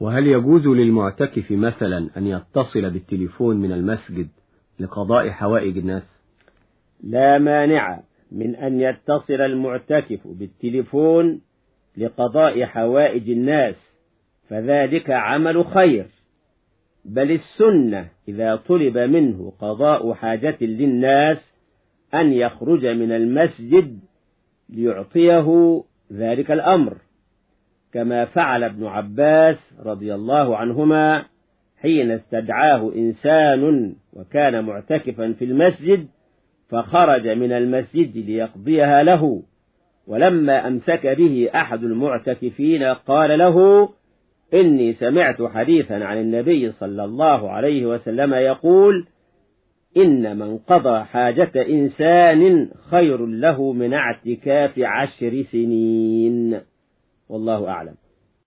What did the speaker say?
وهل يجوز للمعتكف مثلا أن يتصل بالتليفون من المسجد لقضاء حوائج الناس؟ لا مانع من أن يتصل المعتكف بالتليفون لقضاء حوائج الناس فذلك عمل خير. بل السنة إذا طلب منه قضاء حاجة للناس أن يخرج من المسجد ليعطيه ذلك الأمر. كما فعل ابن عباس رضي الله عنهما حين استدعاه إنسان وكان معتكفا في المسجد فخرج من المسجد ليقضيها له ولما أمسك به أحد المعتكفين قال له إني سمعت حديثا عن النبي صلى الله عليه وسلم يقول إن من قضى حاجة إنسان خير له من اعتكاف عشر سنين. والله أعلم.